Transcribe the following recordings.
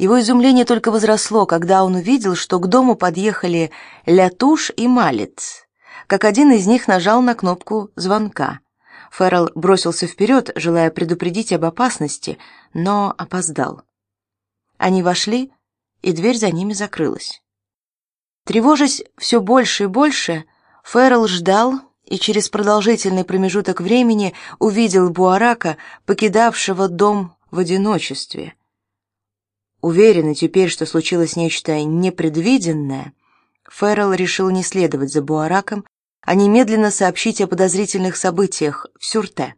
Его изумление только возросло, когда он увидел, что к дому подъехали Лятуш и Малец, как один из них нажал на кнопку звонка. Феррелл бросился вперед, желая предупредить об опасности, но опоздал. Они вошли, и дверь за ними закрылась. Тревожась все больше и больше, Феррелл ждал и через продолжительный промежуток времени увидел Буарака, покидавшего дом в одиночестве. Уверенный теперь, что случилось нечто непредвиденное, Феррелл решил не следовать за Буараком, а немедленно сообщить о подозрительных событиях в Сюрте.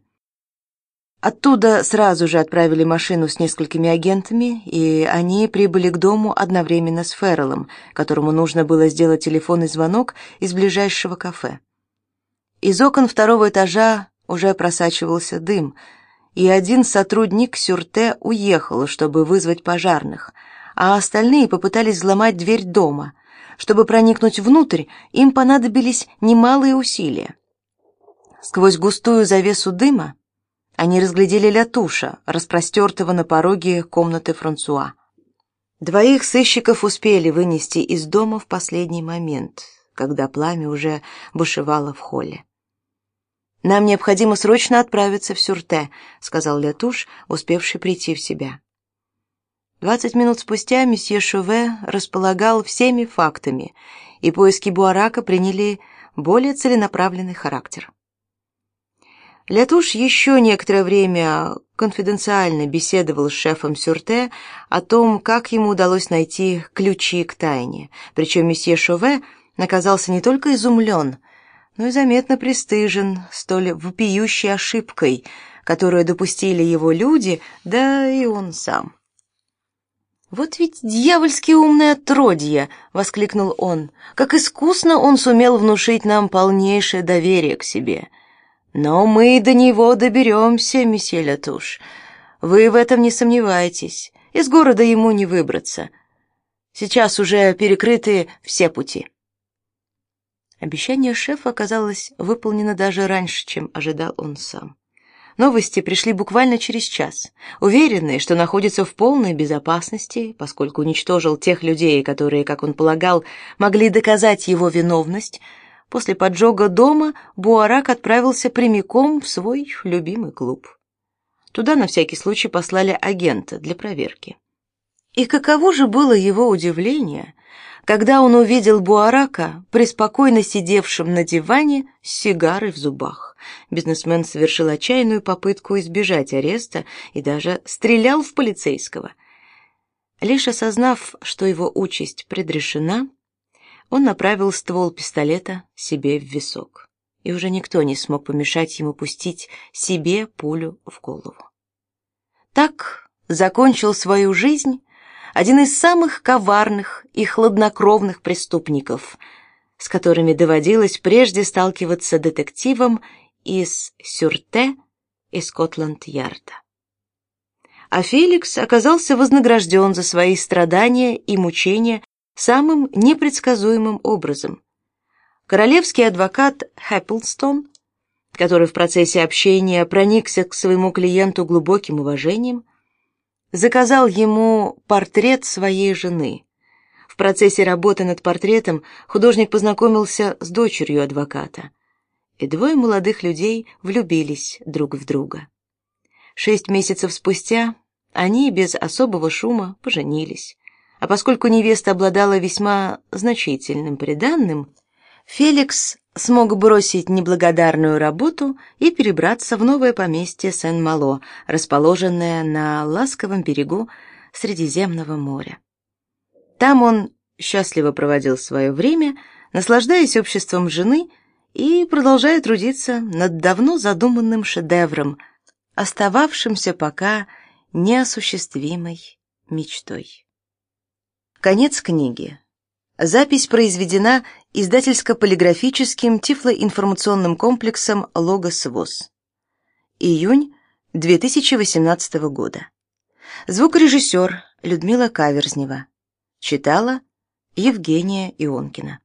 Оттуда сразу же отправили машину с несколькими агентами, и они прибыли к дому одновременно с Ферреллом, которому нужно было сделать телефонный звонок из ближайшего кафе. Из окон второго этажа уже просачивался дым, и один сотрудник Сюрте уехал, чтобы вызвать пожарных, а остальные попытались взломать дверь дома. Чтобы проникнуть внутрь, им понадобились немалые усилия. Сквозь густую завесу дыма они разглядели Лятуша, распростертого на пороге комнаты Франсуа. Двоих сыщиков успели вынести из дома в последний момент, когда пламя уже бушевало в холле. «Нам необходимо срочно отправиться в Сюрте», — сказал Лятуш, успевший прийти в себя. Двадцать минут спустя месье Шуве располагал всеми фактами, и поиски Буарака приняли более целенаправленный характер. Лятуш еще некоторое время конфиденциально беседовал с шефом Сюрте о том, как ему удалось найти ключи к тайне. Причем месье Шове оказался не только изумлен, но и заметно пристыжен столь вопиющей ошибкой, которую допустили его люди, да и он сам. «Вот ведь дьявольски умное отродье!» — воскликнул он. «Как искусно он сумел внушить нам полнейшее доверие к себе!» Но мы до него доберемся, месье Латуш. Вы в этом не сомневайтесь. Из города ему не выбраться. Сейчас уже перекрыты все пути. Обещание шефа оказалось выполнено даже раньше, чем ожидал он сам. Новости пришли буквально через час. Уверенный, что находится в полной безопасности, поскольку уничтожил тех людей, которые, как он полагал, могли доказать его виновность, После поджога дома Буарак отправился прямиком в свой любимый клуб. Туда на всякий случай послали агента для проверки. И каково же было его удивление, когда он увидел Буарака, преспокойно сидевшим на диване с сигарой в зубах. Бизнесмен совершил отчаянную попытку избежать ареста и даже стрелял в полицейского. Лишь осознав, что его участь предрешена, он направил ствол пистолета себе в висок, и уже никто не смог помешать ему пустить себе пулю в голову. Так закончил свою жизнь один из самых коварных и хладнокровных преступников, с которыми доводилось прежде сталкиваться детективам из Сюрте и Скотланд-Ярда. А Феликс оказался вознагражден за свои страдания и мучения самым непредсказуемым образом. Королевский адвокат Хэпплстон, который в процессе общения проникся к своему клиенту глубоким уважением, заказал ему портрет своей жены. В процессе работы над портретом художник познакомился с дочерью адвоката, и двое молодых людей влюбились друг в друга. Шесть месяцев спустя они без особого шума поженились. А поскольку невеста обладала весьма значительным приданным, Феликс смог бросить неблагодарную работу и перебраться в новое поместье Сен-Мало, расположенное на ласковом берегу Средиземного моря. Там он счастливо проводил свое время, наслаждаясь обществом жены и продолжая трудиться над давно задуманным шедевром, остававшимся пока неосуществимой мечтой. Конец книги. Запись произведена издательско-полиграфическим тифлоинформационным комплексом «Логос ВОЗ». Июнь 2018 года. Звукорежиссер Людмила Каверзнева. Читала Евгения Ионкина.